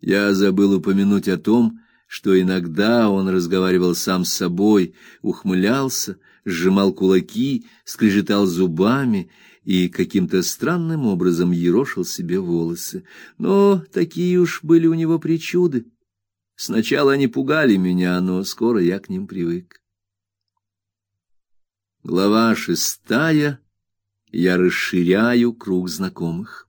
Я забыл упомянуть о том, что иногда он разговаривал сам с собой, ухмылялся, сжимал кулаки, скрежетал зубами и каким-то странным образом ерошил себе волосы. Но такие уж были у него причуды. Сначала они пугали меня, но скоро я к ним привык. Глава шестая. Я расширяю круг знакомых.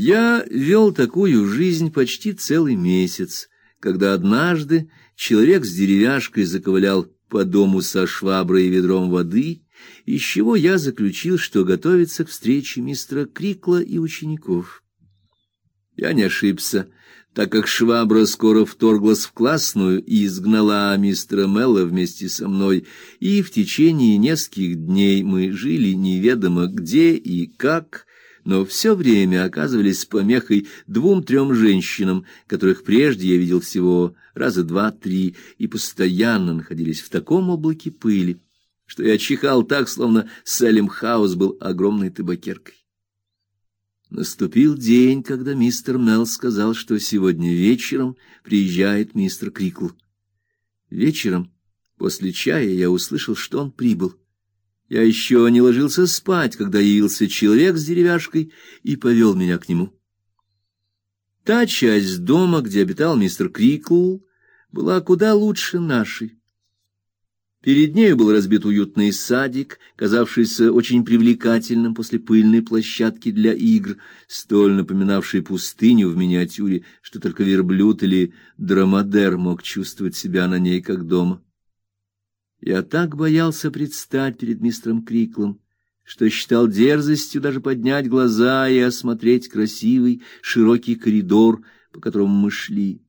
Я вел такую жизнь почти целый месяц, когда однажды человек с деревяшкой заковылял по дому со шваброй и ведром воды, из чего я заключил, что готовится к встрече мистера Крикла и учеников. Я не ошибся, так как швабра скоро вторглась в классную и изгнала мистера Мелла вместе со мной, и в течение нескольких дней мы жили неведомо где и как, но все время оказывались помехой двум-трем женщинам, которых прежде я видел всего раза два-три, и постоянно находились в таком облаке пыли, что я чихал так, словно Салем Хаус был огромной табакеркой. Наступил день, когда мистер Мел сказал, что сегодня вечером приезжает мистер Крикл. Вечером, после чая, я услышал, что он прибыл. Я еще не ложился спать, когда явился человек с деревяшкой и повел меня к нему. Та часть дома, где обитал мистер Крикл, была куда лучше нашей. Перед нею был разбит уютный садик, казавшийся очень привлекательным после пыльной площадки для игр, столь напоминавший пустыню в миниатюре, что только верблюд или дромадер мог чувствовать себя на ней как дома. Я так боялся предстать перед мистером Криклом, что считал дерзостью даже поднять глаза и осмотреть красивый широкий коридор, по которому мы шли.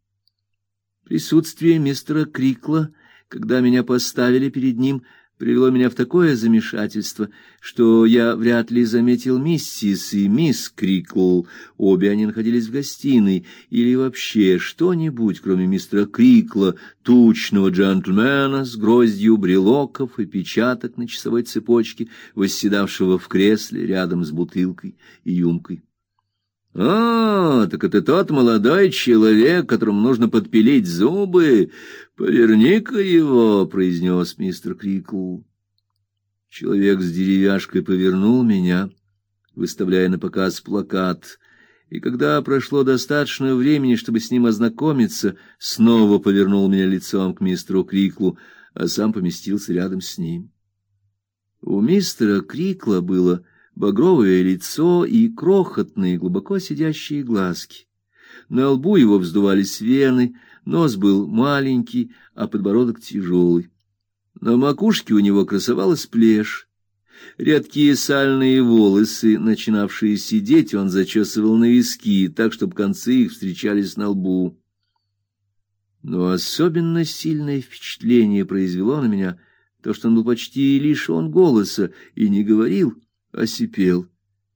Присутствие мистера Крикла, когда меня поставили перед ним, привело меня в такое замешательство, что я вряд ли заметил миссис и мисс Крикл. Обе они находились в гостиной, или вообще что-нибудь, кроме мистера Крикла, тучного джентльмена с гроздью брелоков и печаток на часовой цепочке, восседавшего в кресле рядом с бутылкой и юмкой. «А, так это тот молодой человек, которому нужно подпилить зубы. Поверни-ка его», — произнес мистер Крикл. Человек с деревяшкой повернул меня, выставляя на показ плакат, и когда прошло достаточно времени, чтобы с ним ознакомиться, снова повернул меня лицом к мистеру Криклу, а сам поместился рядом с ним. У мистера Крикла было багровое лицо и крохотные, глубоко сидящие глазки. На лбу его вздувались вены, нос был маленький, а подбородок тяжелый. На макушке у него красовалась плешь. Редкие сальные волосы, начинавшие сидеть, он зачесывал на виски, так чтобы концы их встречались на лбу. Но особенно сильное впечатление произвело на меня то, что он был почти лишен голоса и не говорил, осипел.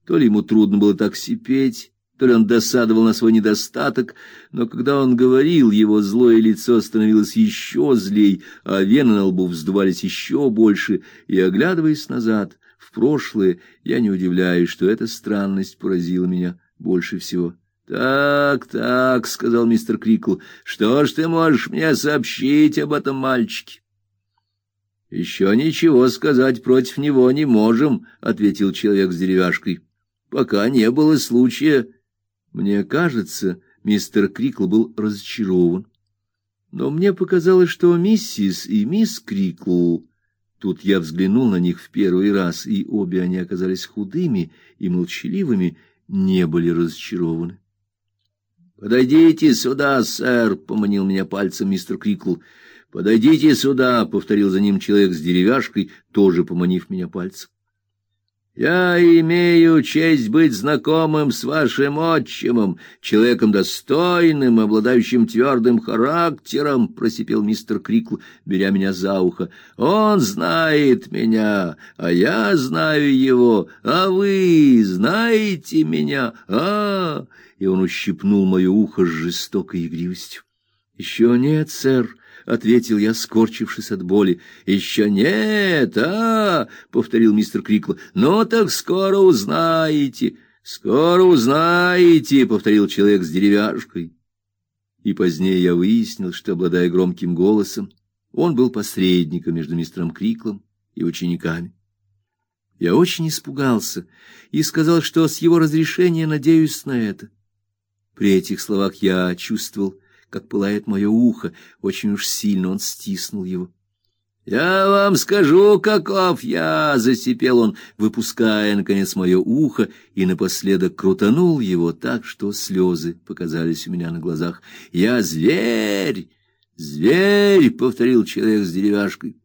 То ли ему трудно было так сипеть, то ли он досадовал на свой недостаток, но когда он говорил, его злое лицо становилось еще злей, а вены на лбу вздувались еще больше, и, оглядываясь назад, в прошлое, я не удивляюсь, что эта странность поразила меня больше всего. «Так, так», — сказал мистер Крикл, — «что ж ты можешь мне сообщить об этом мальчике?» Еще ничего сказать против него не можем, ответил человек с деревяшкой. Пока не было случая. Мне кажется, мистер Крикл был разочарован. Но мне показалось, что миссис и мисс Крикл Тут я взглянул на них в первый раз, и обе они оказались худыми и молчаливыми, не были разочарованы. Подойдите сюда, сэр, поманил меня пальцем мистер Крикл. Подойдите сюда, повторил за ним человек с деревяшкой, тоже поманив меня пальцем. Я имею честь быть знакомым с вашим отчимом, человеком достойным, обладающим твердым характером, просипел мистер Крикл, беря меня за ухо. Он знает меня, а я знаю его, а вы знаете меня. А! И он ущипнул мое ухо с жестокой игривостью. Еще нет, сэр, — ответил я, скорчившись от боли. — Еще нет, а? — повторил мистер Крикл. — Ну так скоро узнаете. Скоро узнаете, повторил человек с деревяшкой. И позднее я выяснил, что обладая громким голосом, он был посредником между мистером Криклом и учениками. Я очень испугался и сказал, что с его разрешения надеюсь на это. При этих словах я чувствовал, как пылает мое ухо, очень уж сильно он стиснул его. Я вам скажу, каков я, засипел он, выпуская наконец мое ухо и напоследок крутанул его так, что слезы показались у меня на глазах. Я зверь, зверь, повторил человек с деревяшкой.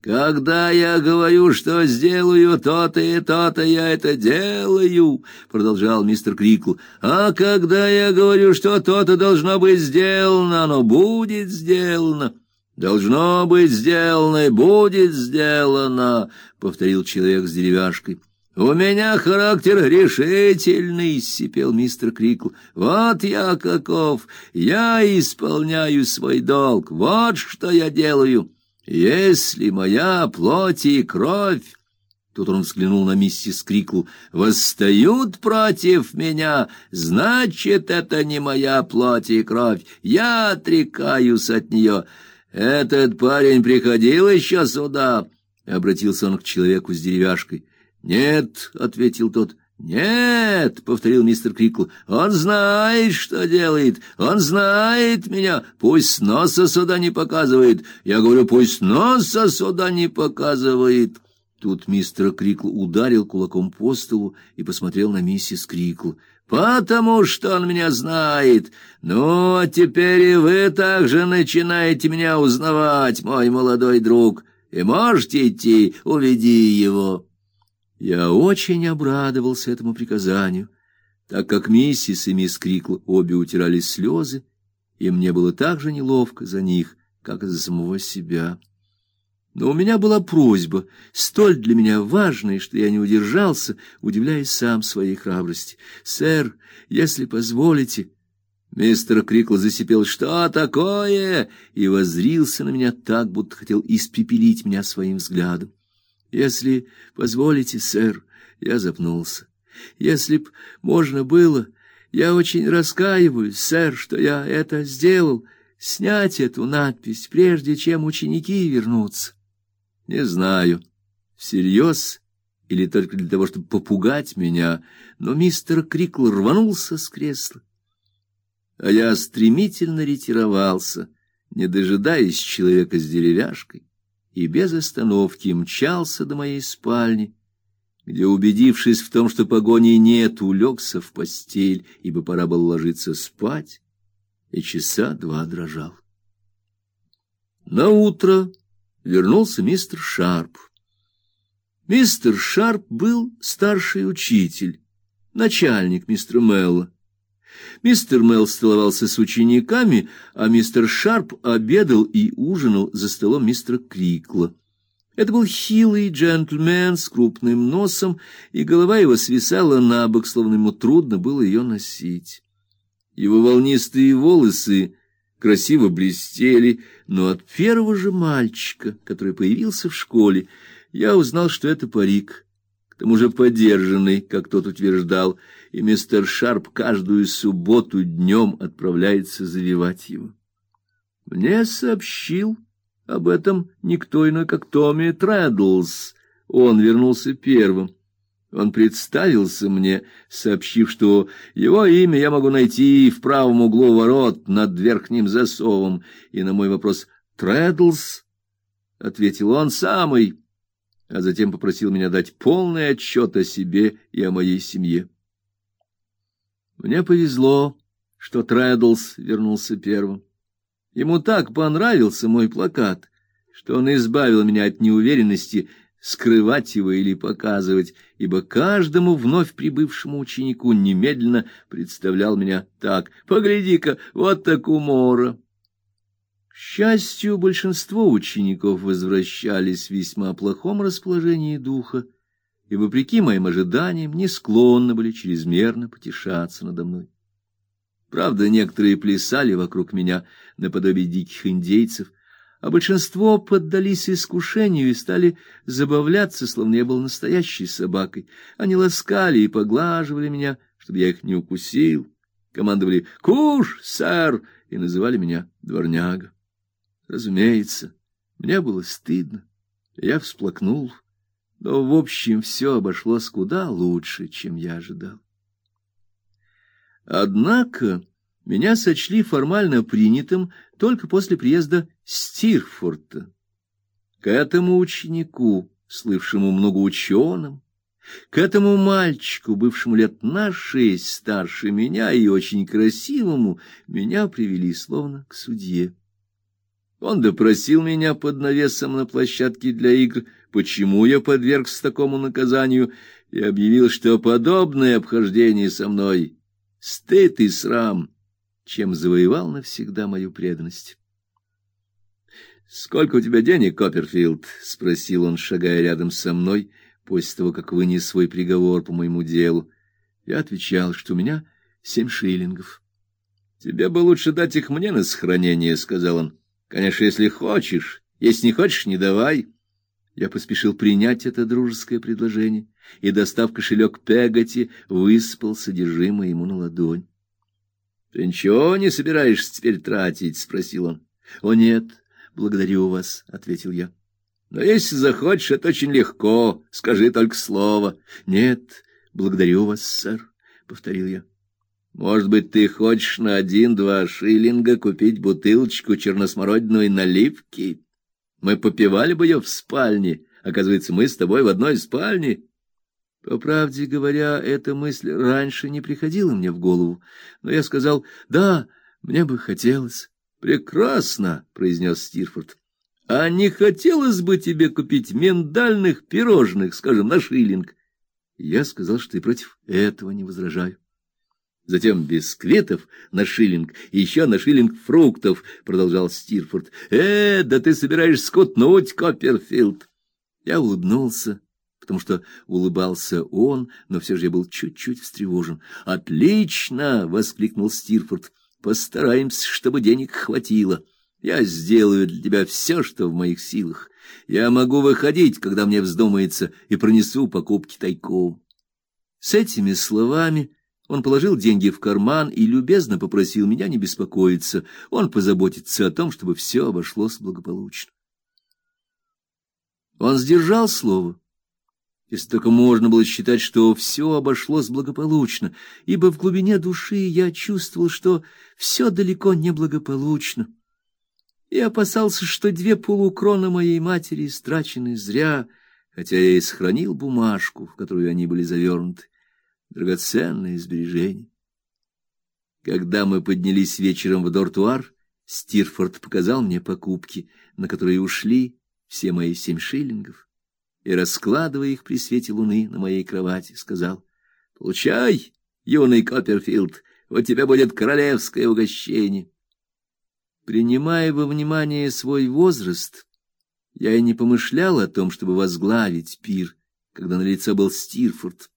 Когда я говорю, что сделаю то-то и то-то, я это делаю, продолжал мистер Крикл. А когда я говорю, что то-то должно быть сделано, оно будет сделано. Должно быть сделано и будет сделано, повторил человек с деревяшкой. У меня характер решительный, сипел мистер Крикл. Вот я каков, я исполняю свой долг. Вот что я делаю. Если моя плоть и кровь Тут он взглянул на миссис Крикл. «Восстают против меня, значит, это не моя плоть и кровь. Я отрекаюсь от нее. Этот парень приходил еще сюда?» Обратился он к человеку с деревяшкой. «Нет», — ответил тот, «Нет», — повторил мистер Крикл, — «он знает, что делает, он знает меня, пусть носа сюда не показывает, я говорю, пусть носа сюда не показывает». Тут мистер Крикл ударил кулаком по столу и посмотрел на миссис Крикл. «Потому что он меня знает. Ну, а теперь и вы также начинаете меня узнавать, мой молодой друг, и можете идти, уведи его». Я очень обрадовался этому приказанию, так как миссис и мисс Крикл обе утирали слезы, и мне было так же неловко за них, как и за самого себя. Но у меня была просьба, столь для меня важная, что я не удержался, удивляясь сам своей храбрости. «Сэр, если позволите...» Мистер Крикл засипел «Что такое?» и воззрился на меня так, будто хотел испепелить меня своим взглядом. Если позволите, сэр, я запнулся. Если б можно было, я очень раскаиваюсь, сэр, что я это сделал, снять эту надпись, прежде чем ученики вернутся. Не знаю, всерьез или только для того, чтобы попугать меня, но мистер Крикл рванулся с кресла. А я стремительно ретировался, не дожидаясь человека с деревяшкой и без остановки мчался до моей спальни, где, убедившись в том, что погони нет, улегся в постель, ибо пора было ложиться спать, и часа два дрожал. На утро вернулся мистер Шарп. Мистер Шарп был старший учитель, начальник мистера Мелла. Мистер Мел столовался с учениками, а мистер Шарп обедал и ужинал за столом мистера Крикла. Это был хилый джентльмен с крупным носом, и голова его свисала на бок, словно ему трудно было ее носить. Его волнистые волосы красиво блестели, но от первого же мальчика, который появился в школе, я узнал, что это парик, к тому же подержанный, как тот утверждал, и мистер Шарп каждую субботу днем отправляется завивать его. Мне сообщил об этом никто иной, как Томми Трэддлс. Он вернулся первым. Он представился мне, сообщив, что его имя я могу найти в правом углу ворот над верхним засовом, и на мой вопрос «Трэддлс?» ответил он самый, а затем попросил меня дать полный отчет о себе и о моей семье. Мне повезло, что Трэддлс вернулся первым. Ему так понравился мой плакат, что он избавил меня от неуверенности скрывать его или показывать, ибо каждому вновь прибывшему ученику немедленно представлял меня так: "Погляди-ка, вот так умора". Счастью, большинство учеников возвращались в весьма плохом расположении духа и, вопреки моим ожиданиям, не склонны были чрезмерно потешаться надо мной. Правда, некоторые плясали вокруг меня наподобие диких индейцев, а большинство поддались искушению и стали забавляться, словно я был настоящей собакой. Они ласкали и поглаживали меня, чтобы я их не укусил, командовали «Куш, сэр!» и называли меня дворняга. Разумеется, мне было стыдно, я всплакнул, но в общем все обошлось куда лучше, чем я ожидал. Однако меня сочли формально принятым только после приезда Стирфорта. К этому ученику, слывшему много ученым, к этому мальчику, бывшему лет на шесть старше меня и очень красивому, меня привели словно к судье. Он допросил меня под навесом на площадке для игр, почему я подвергся такому наказанию, и объявил, что подобное обхождение со мной — стыд и срам — чем завоевал навсегда мою преданность. Сколько у тебя денег, Копперфилд? спросил он, шагая рядом со мной после того, как вынес свой приговор по моему делу. Я отвечал, что у меня семь шиллингов. Тебе бы лучше дать их мне на сохранение, сказал он. Конечно, если хочешь, если не хочешь, не давай. Я поспешил принять это дружеское предложение и, достав кошелек Пегати, высыпал содержимое ему на ладонь. — Ты ничего не собираешься теперь тратить? — спросил он. — О, нет, благодарю вас, — ответил я. — Но если захочешь, это очень легко. Скажи только слово. — Нет, благодарю вас, сэр, — повторил я. — Может быть, ты хочешь на один-два шиллинга купить бутылочку черносмородиной наливки? Мы попивали бы ее в спальне. Оказывается, мы с тобой в одной спальне. По правде говоря, эта мысль раньше не приходила мне в голову, но я сказал: "Да, мне бы хотелось". "Прекрасно", произнес Стирфорд. "А не хотелось бы тебе купить миндальных пирожных, скажем, на шиллинг?" Я сказал, что и против этого не возражаю. Затем бисквитов на шиллинг и еще на шиллинг фруктов, продолжал Стирфорд. Э, да ты собираешься скутнуть, Копперфилд. Я улыбнулся потому что улыбался он, но все же я был чуть-чуть встревожен. "Отлично!" воскликнул Стирфорд. "Постараемся, чтобы денег хватило. Я сделаю для тебя все, что в моих силах. Я могу выходить, когда мне вздумается, и пронесу покупки тайком". С этими словами он положил деньги в карман и любезно попросил меня не беспокоиться. Он позаботится о том, чтобы все обошлось благополучно. Он сдержал слово если только можно было считать, что все обошлось благополучно, ибо в глубине души я чувствовал, что все далеко не благополучно. И опасался, что две полукроны моей матери истрачены зря, хотя я и сохранил бумажку, в которую они были завернуты, драгоценные сбережения. Когда мы поднялись вечером в дортуар, Стирфорд показал мне покупки, на которые ушли все мои семь шиллингов и, раскладывая их при свете луны на моей кровати, сказал, — Получай, юный Копперфилд, вот тебе будет королевское угощение. Принимая во внимание свой возраст, я и не помышлял о том, чтобы возглавить пир, когда на лице был Стирфорд.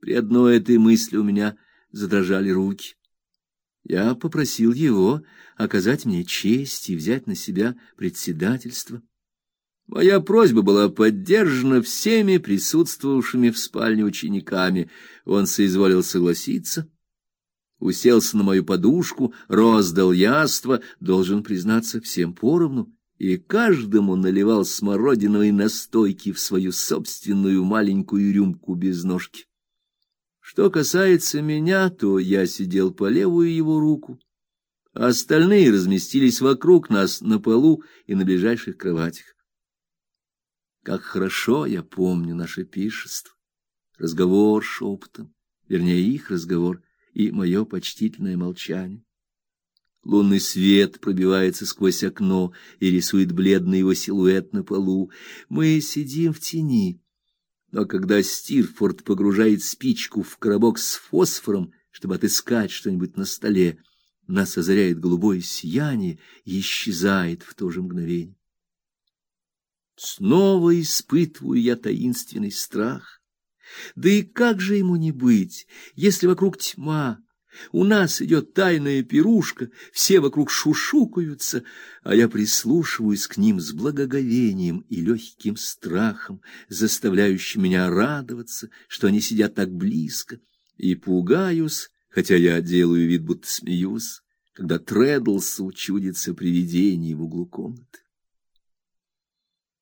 При одной этой мысли у меня задрожали руки. Я попросил его оказать мне честь и взять на себя председательство. Моя просьба была поддержана всеми присутствовавшими в спальне учениками. Он соизволил согласиться, уселся на мою подушку, роздал яство, должен признаться, всем поровну, и каждому наливал смородиновой настойки в свою собственную маленькую рюмку без ножки. Что касается меня, то я сидел по левую его руку, а остальные разместились вокруг нас на полу и на ближайших кроватях. Как хорошо я помню наше пишество, разговор шепотом, вернее их разговор и мое почтительное молчание. Лунный свет пробивается сквозь окно и рисует бледный его силуэт на полу. Мы сидим в тени. Но когда Стирфорд погружает спичку в коробок с фосфором, чтобы отыскать что-нибудь на столе, нас озаряет голубое сияние и исчезает в то же мгновение. Снова испытываю я таинственный страх. Да и как же ему не быть, если вокруг тьма, У нас идет тайная пирушка, все вокруг шушукаются, а я прислушиваюсь к ним с благоговением и легким страхом, заставляющим меня радоваться, что они сидят так близко, и пугаюсь, хотя я делаю вид, будто смеюсь, когда Тредлсу чудится привидение в углу комнаты.